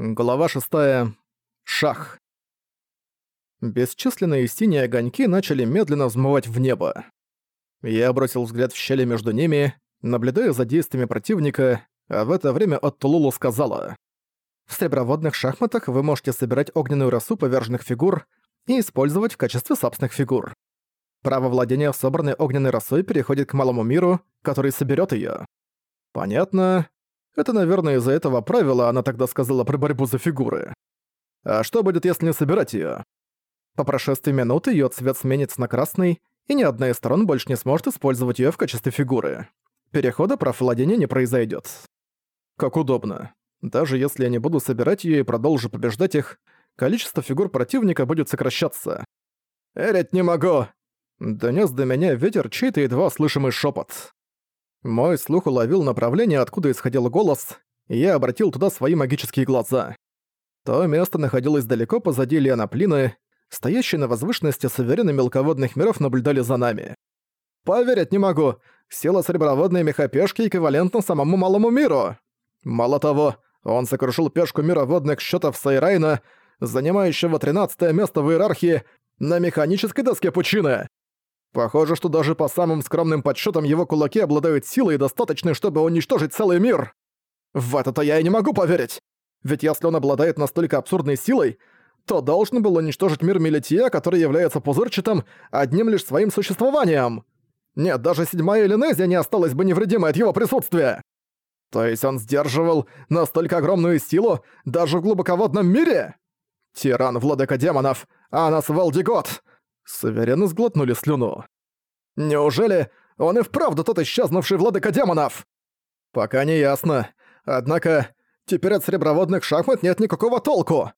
Глава 6. Шах. Бесчисленные синие огоньки начали медленно взмывать в небо. Я бросил взгляд в щели между ними, наблюдая за действиями противника, а в это время Оттулулу сказала. «В среброводных шахматах вы можете собирать огненную росу поверженных фигур и использовать в качестве собственных фигур. Право владения собранной огненной росой переходит к малому миру, который соберет ее. Понятно. Это, наверное, из-за этого правила она тогда сказала про борьбу за фигуры. А что будет, если не собирать её? По прошествии минуты её цвет сменится на красный, и ни одна из сторон больше не сможет использовать её в качестве фигуры. Перехода прав владения не произойдет. Как удобно. Даже если я не буду собирать её и продолжу побеждать их, количество фигур противника будет сокращаться. «Эрить не могу!» Донёс до меня ветер чей-то едва слышимый шепот. Мой слух уловил направление, откуда исходил голос, и я обратил туда свои магические глаза. То место находилось далеко позади Леоноплины, стоящие на возвышенности суверены мелководных миров наблюдали за нами. «Поверить не могу! Сила среброводной мехопешки эквивалентна самому малому миру!» Мало того, он сокрушил пешку мира водных счетов Сайрайна, занимающего 13 место в иерархии, на механической доске пучины. Похоже, что даже по самым скромным подсчетам его кулаки обладают силой, достаточной, чтобы уничтожить целый мир. В это-то я и не могу поверить. Ведь если он обладает настолько абсурдной силой, то должен был уничтожить мир Мелития, который является пузырчатым, одним лишь своим существованием. Нет, даже седьмая Элинезия не осталась бы невредимой от его присутствия. То есть он сдерживал настолько огромную силу даже в глубоководном мире? Тиран владыка демонов, Анас Валдигот! Суверенно сглотнули слюну. «Неужели он и вправду тот исчезнувший владыка демонов?» «Пока не ясно. Однако, теперь от среброводных шахмат нет никакого толку.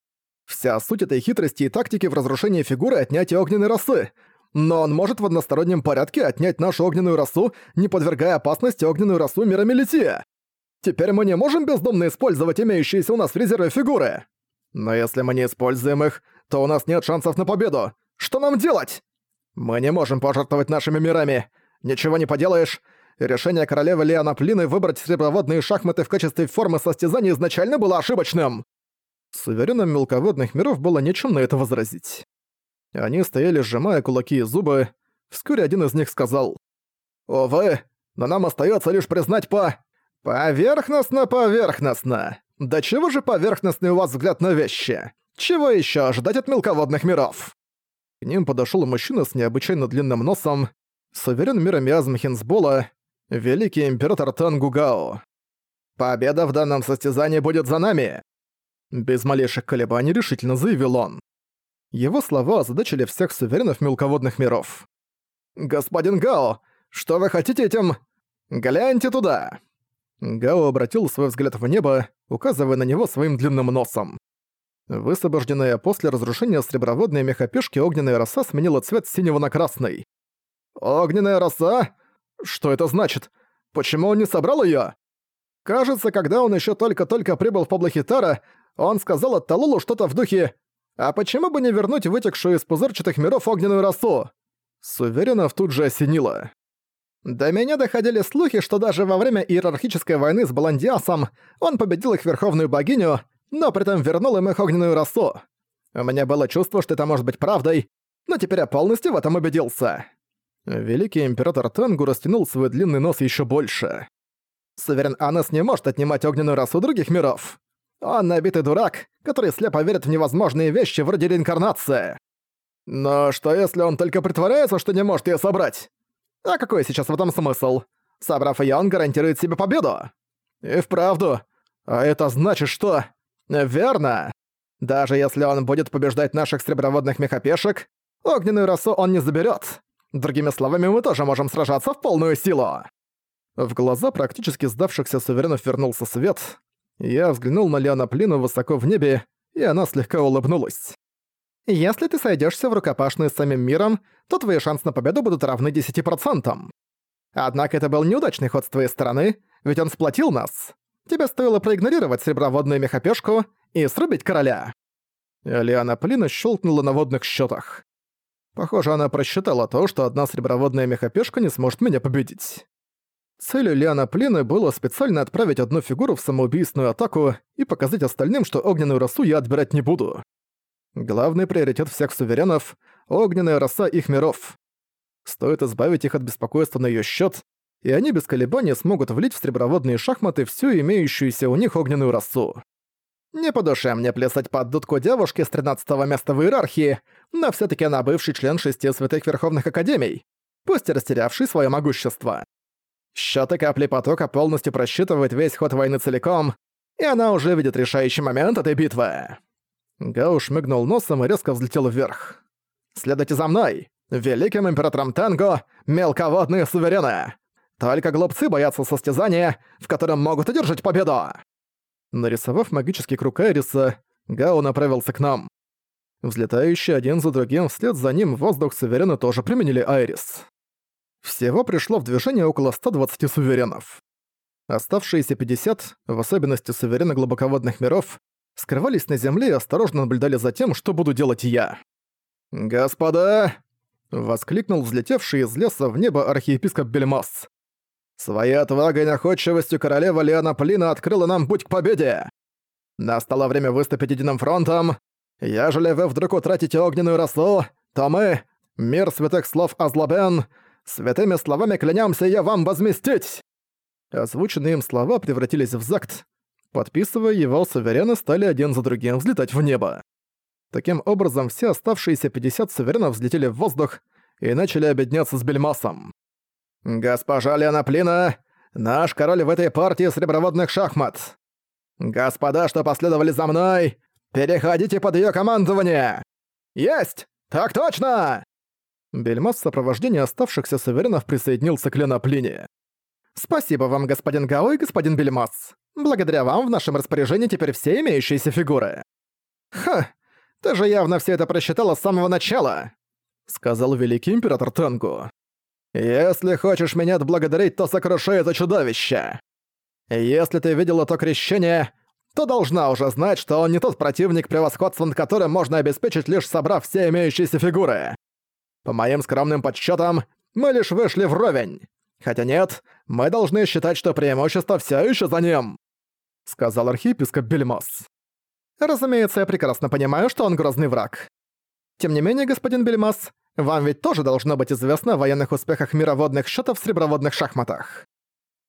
Вся суть этой хитрости и тактики в разрушении фигуры отнятия огненной росы. Но он может в одностороннем порядке отнять нашу огненную росу, не подвергая опасности огненную росу мира Мелития. Теперь мы не можем бездумно использовать имеющиеся у нас в резерве фигуры. Но если мы не используем их, то у нас нет шансов на победу. Что нам делать? Мы не можем пожертвовать нашими мирами. Ничего не поделаешь. Решение королевы Леона Плины выбрать среброводные шахматы в качестве формы состязания изначально было ошибочным. Суверенным мелководных миров было нечем на это возразить. Они стояли, сжимая кулаки и зубы. Вскоре один из них сказал. «Увы, но нам остается лишь признать по... Поверхностно-поверхностно. Да чего же поверхностный у вас взгляд на вещи? Чего еще ожидать от мелководных миров?» К ним подошел мужчина с необычайно длинным носом, суверен мира миазм Хинсбола, великий император Тангугао. «Победа в данном состязании будет за нами!» Без малейших колебаний решительно заявил он. Его слова озадачили всех суверенов мелководных миров. «Господин Гао, что вы хотите этим? Гляньте туда!» Гао обратил свой взгляд в небо, указывая на него своим длинным носом. Высвобожденная после разрушения среброводной мехопешки огненная роса сменила цвет синего на красный. «Огненная роса? Что это значит? Почему он не собрал её?» Кажется, когда он ещё только-только прибыл в Паблохитара, он сказал Талулу что-то в духе «А почему бы не вернуть вытекшую из пузырчатых миров огненную росу?» Суверенов тут же осенило. До меня доходили слухи, что даже во время иерархической войны с Баландиасом он победил их верховную богиню, но при этом вернул им их огненную росу. У меня было чувство, что это может быть правдой, но теперь я полностью в этом убедился. Великий император Тенгу растянул свой длинный нос еще больше. Суверен Анас не может отнимать огненную расу других миров. Он набитый дурак, который слепо верит в невозможные вещи вроде реинкарнации. Но что если он только притворяется, что не может ее собрать? А какой сейчас в этом смысл? Собрав ее, он гарантирует себе победу. И вправду. А это значит, что... «Верно. Даже если он будет побеждать наших среброводных мехопешек, огненную расу он не заберет. Другими словами, мы тоже можем сражаться в полную силу». В глаза практически сдавшихся суверенов вернулся свет. Я взглянул на Леона Плину высоко в небе, и она слегка улыбнулась. «Если ты сойдешься в рукопашную с самим миром, то твои шансы на победу будут равны 10%. Однако это был неудачный ход с твоей стороны, ведь он сплотил нас. Тебе стоило проигнорировать среброводную мехопешку и срубить короля». Лиана Плина щелкнула на водных счетах. Похоже, она просчитала то, что одна среброводная мехопешка не сможет меня победить. Целью Лиана Плины было специально отправить одну фигуру в самоубийственную атаку и показать остальным, что огненную росу я отбирать не буду. Главный приоритет всех суверенов — огненная роса их миров. Стоит избавить их от беспокойства на её счёт, и они без колебаний смогут влить в среброводные шахматы всю имеющуюся у них огненную росу. Не по душе мне плясать под дудку девушки с 13 места в иерархии, но всё таки она бывший член шести святых верховных академий, пусть и растерявший своё могущество. Счёты капли потока полностью просчитывает весь ход войны целиком, и она уже видит решающий момент этой битвы. Гау шмыгнул носом и резко взлетел вверх. «Следуйте за мной! Великим императором Танго, мелководные суверены! Только глупцы боятся состязания, в котором могут одержать победу!» Нарисовав магический круг Айриса, Гао направился к нам. Взлетающие один за другим вслед за ним воздух суверены тоже применили Айрис. Всего пришло в движение около 120 суверенов. Оставшиеся 50, в особенности суверены глубоководных миров, скрывались на земле и осторожно наблюдали за тем, что буду делать я. «Господа!» — воскликнул взлетевший из леса в небо архиепископ Бельмас. «Своей отвагой и находчивостью королева Леона Плина открыла нам путь к победе! Настало время выступить единым фронтом. Ежели вы вдруг утратите огненную росу, то мы, мир святых слов Азлабен, святыми словами клянемся я вам возместить!» Озвученные им слова превратились в закт, Подписывая его, суверены стали один за другим взлетать в небо. Таким образом, все оставшиеся 50 суверенов взлетели в воздух и начали объединяться с Бельмасом. «Госпожа Лена Плина, наш король в этой партии среброводных шахмат! Господа, что последовали за мной, переходите под ее командование! Есть! Так точно!» Бельмас в сопровождении оставшихся суверенов присоединился к Лена Плине. «Спасибо вам, господин Гао и господин Бельмас. Благодаря вам в нашем распоряжении теперь все имеющиеся фигуры». «Ха, ты же явно все это просчитала с самого начала», — сказал великий император Тенгу. «Если хочешь меня отблагодарить, то сокруши это чудовище. Если ты видела то крещение, то должна уже знать, что он не тот противник, превосходство над которым можно обеспечить, лишь собрав все имеющиеся фигуры. По моим скромным подсчетам, мы лишь вышли вровень. Хотя нет, мы должны считать, что преимущество все еще за ним», — сказал архиепископ Бельмос. «Разумеется, я прекрасно понимаю, что он грозный враг. Тем не менее, господин Бельмос, вам ведь тоже должно быть известно о военных успехах мироводных счетов в среброводных шахматах».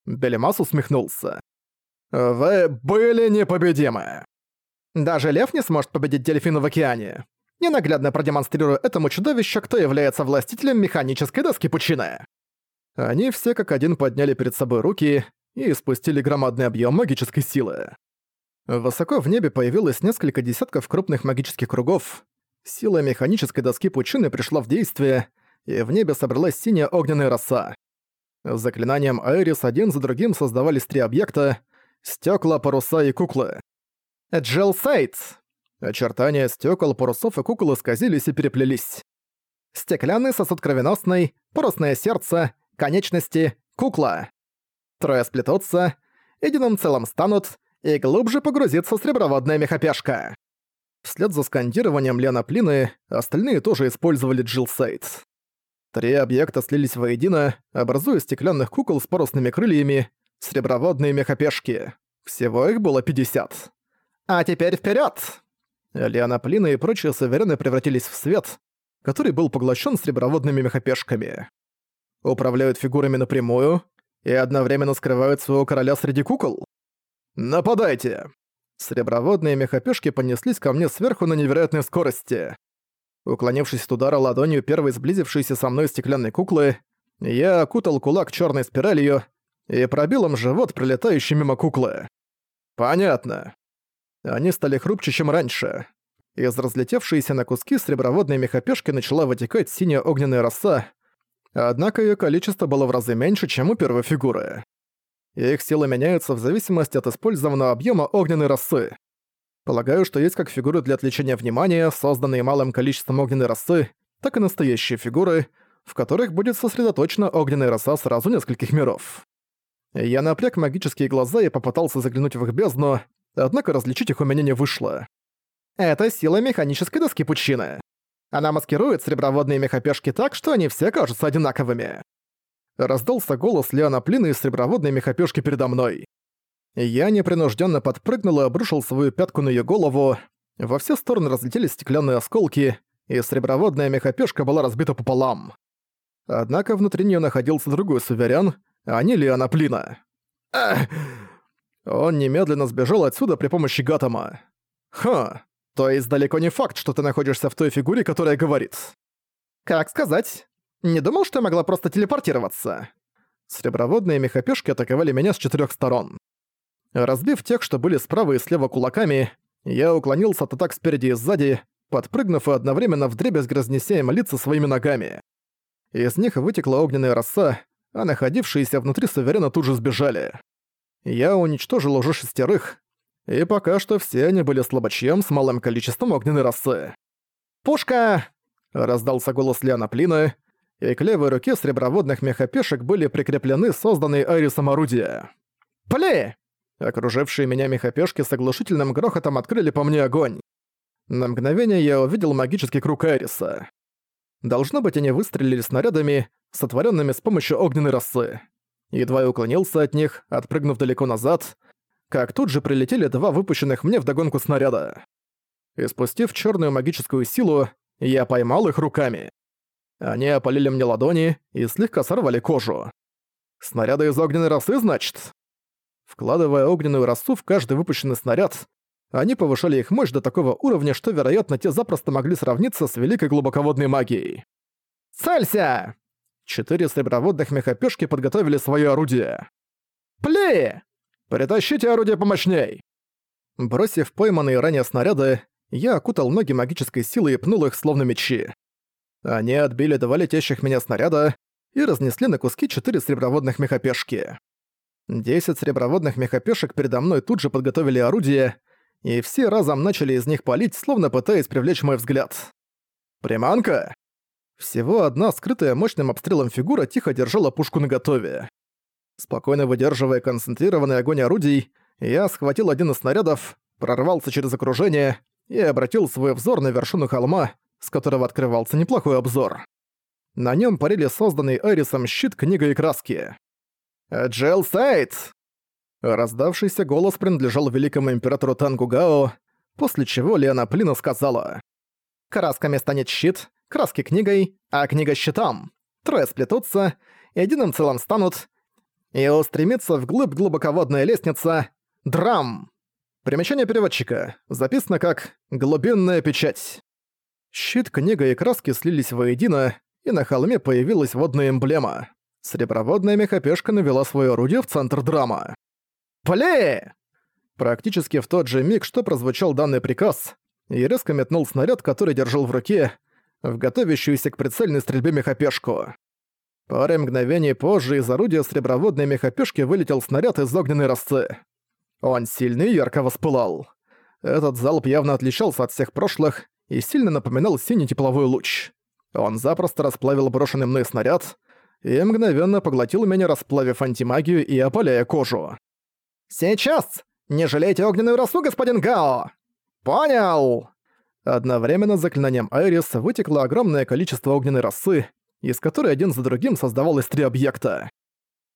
Бельмос усмехнулся. «Вы были непобедимы. Даже лев не сможет победить дельфина в океане. Ненаглядно продемонстрирую этому чудовищу, кто является властителем механической доски пучины». Они все как один подняли перед собой руки и спустили громадный объем магической силы. Высоко в небе появилось несколько десятков крупных магических кругов. Сила механической доски пучины пришла в действие, и в небе собралась синяя огненная роса. Заклинанием Айрис один за другим создавались три объекта — стекла, паруса и куклы. Джел Сайтс! Очертания стекол, парусов и кукол исказились и переплелись. Стеклянный сосуд кровеносный, парусное сердце, конечности, кукла. Трое сплетутся, единым целым станут и глубже погрузится среброводная мехопешка. Вслед за скандированием Лена Плины остальные тоже использовали джилсайт. Три объекта слились воедино, образуя стеклянных кукол с парусными крыльями, среброводные мехопешки. Всего их было 50. «А теперь вперед! Лена Плина и прочие суверены превратились в свет, который был поглощен среброводными мехопешками управляют фигурами напрямую и одновременно скрывают своего короля среди кукол? Нападайте! Среброводные мехопешки понеслись ко мне сверху на невероятной скорости. Уклонившись от удара ладонью первой сблизившейся со мной стеклянной куклы, я окутал кулак черной спиралью и пробил им живот, пролетающий мимо куклы. Понятно. Они стали хрупче, чем раньше. Из разлетевшейся на куски среброводной мехопешки начала вытекать синяя огненная роса, Однако ее количество было в разы меньше, чем у первой фигуры. Их силы меняются в зависимости от использованного объема огненной росы. Полагаю, что есть как фигуры для отвлечения внимания, созданные малым количеством огненной росы, так и настоящие фигуры, в которых будет сосредоточена огненная роса сразу нескольких миров. Я напряг магические глаза и попытался заглянуть в их бездну, однако различить их у меня не вышло. Это сила механической доски пучины. Она маскирует среброводные мехопешки так, что они все кажутся одинаковыми. Раздался голос Лиана Плина из среброводной мехопёшки передо мной. Я непринужденно подпрыгнул и обрушил свою пятку на ее голову. Во все стороны разлетелись стеклянные осколки, и среброводная мехопёшка была разбита пополам. Однако внутри нее находился другой суверен, а не Лиана Плина. Ах! Он немедленно сбежал отсюда при помощи Гатама. Ха, то есть далеко не факт, что ты находишься в той фигуре, которая говорит. Как сказать? Не думал, что я могла просто телепортироваться. Среброводные мехопёшки атаковали меня с четырёх сторон. Разбив тех, что были справа и слева кулаками, я уклонился от атак спереди и сзади, подпрыгнув и одновременно вдребезг разнеся им лица своими ногами. Из них вытекла огненная роса, а находившиеся внутри суверена тут же сбежали. Я уничтожил уже шестерых, и пока что все они были слабочем с малым количеством огненной росы. «Пушка!» — раздался голос Лиана Плина, и к левой руке среброводных мехопешек были прикреплены созданные Айрисом орудия. «Пли!» Окружившие меня мехопешки с оглушительным грохотом открыли по мне огонь. На мгновение я увидел магический круг Айриса. Должно быть, они выстрелили снарядами, сотворенными с помощью огненной росы. Едва я уклонился от них, отпрыгнув далеко назад, как тут же прилетели два выпущенных мне вдогонку снаряда. И спустив черную магическую силу, я поймал их руками. Они опалили мне ладони и слегка сорвали кожу. Снаряды из огненной росы, значит? Вкладывая огненную росу в каждый выпущенный снаряд, они повышали их мощь до такого уровня, что, вероятно, те запросто могли сравниться с великой глубоководной магией. «Целься!» Четыре среброводных мехопёшки подготовили своё орудие. «Пли! Притащите орудие помощней!» Бросив пойманные ранее снаряды, я окутал ноги магической силой и пнул их словно мечи. Они отбили два летящих меня снаряда и разнесли на куски четыре среброводных мехопешки. Десять среброводных мехопешек передо мной тут же подготовили орудие, и все разом начали из них палить, словно пытаясь привлечь мой взгляд. «Приманка?» Всего одна скрытая мощным обстрелом фигура тихо держала пушку наготове. Спокойно выдерживая концентрированный огонь орудий, я схватил один из снарядов, прорвался через окружение и обратил свой взор на вершину холма, с которого открывался неплохой обзор. На нем парили созданный Эрисом щит, книга и краски. «Джел Сайт!» Раздавшийся голос принадлежал великому императору Тангу Гао, после чего Леона Плина сказала «Красками станет щит, краски книгой, а книга щитом. Трое сплетутся, единым целым станут, и устремится вглубь глубоководная лестница Драм!» Примечание переводчика. Записано как «глубинная печать». Щит, книга и краски слились воедино, и на холме появилась водная эмблема. Среброводная мехопешка навела свое орудие в центр драма. «Пли!» Практически в тот же миг, что прозвучал данный приказ, и резко метнул снаряд, который держал в руке, в готовящуюся к прицельной стрельбе мехопешку. Парой мгновений позже из орудия среброводной мехопешки вылетел снаряд из огненной росы. Он сильно и ярко воспылал. Этот залп явно отличался от всех прошлых и сильно напоминал синий тепловой луч. Он запросто расплавил брошенный мной снаряд, и мгновенно поглотил меня, расплавив антимагию и опаляя кожу. «Сейчас! Не жалейте огненную росу, господин Гао!» «Понял!» Одновременно с заклинанием Айрис вытекло огромное количество огненной росы, из которой один за другим создавалось три объекта.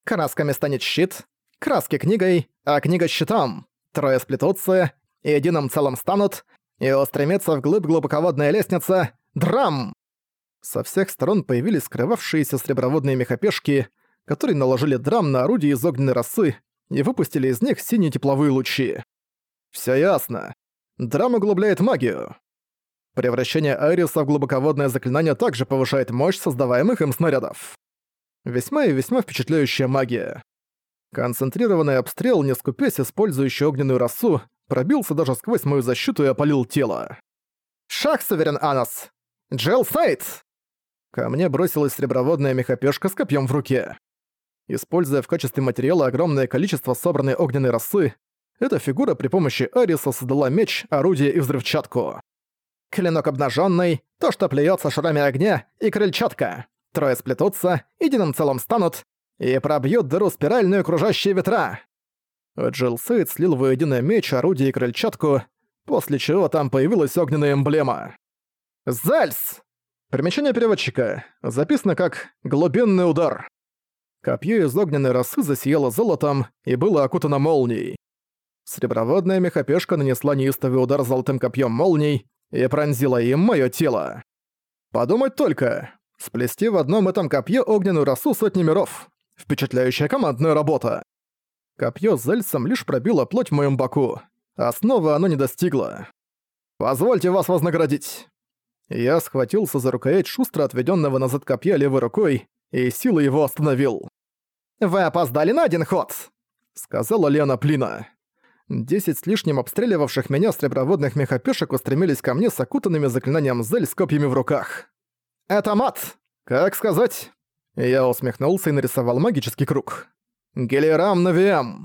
Красками станет щит, краски книгой, а книга щитом. Трое сплетутся, и единым целым станут, и устремится вглубь глубоководная лестница Драм! Со всех сторон появились скрывавшиеся среброводные мехопешки, которые наложили драм на орудие из огненной росы и выпустили из них синие тепловые лучи. Всё ясно. Драм углубляет магию. Превращение Айриса в глубоководное заклинание также повышает мощь создаваемых им снарядов. Весьма и весьма впечатляющая магия. Концентрированный обстрел, не скупясь, использующий огненную росу, пробился даже сквозь мою защиту и опалил тело. «Шах, Суверен Анас! Джел Сайт!» Ко мне бросилась среброводная мехопёшка с копьем в руке. Используя в качестве материала огромное количество собранной огненной росы, эта фигура при помощи Ариса создала меч, орудие и взрывчатку. Клинок обнаженный, то, что плюется шарами огня, и крыльчатка. Трое сплетутся, единым целым станут и пробьют дыру спиральную кружащие ветра. Джилл Сейд слил воедино меч, орудие и крыльчатку, после чего там появилась огненная эмблема. «Зальс!» Примечание переводчика. Записано как «глубинный удар». Копье из огненной росы засияло золотом и было окутано молнией. Среброводная мехопешка нанесла неистовый удар золотым копьем молний и пронзила им моё тело. Подумать только, сплести в одном этом копье огненную росу сотни миров. Впечатляющая командная работа. Копье зельцем лишь пробило плоть в моем боку. Основы оно не достигло. «Позвольте вас вознаградить!» Я схватился за рукоять шустро отведенного назад копья левой рукой и силой его остановил. «Вы опоздали на один ход!» — сказала Лена Плина. Десять с лишним обстреливавших меня среброводных мехопешек устремились ко мне с окутанными заклинанием Зель с копьями в руках. «Это мат! Как сказать?» Я усмехнулся и нарисовал магический круг. «Гелирам Навиам!»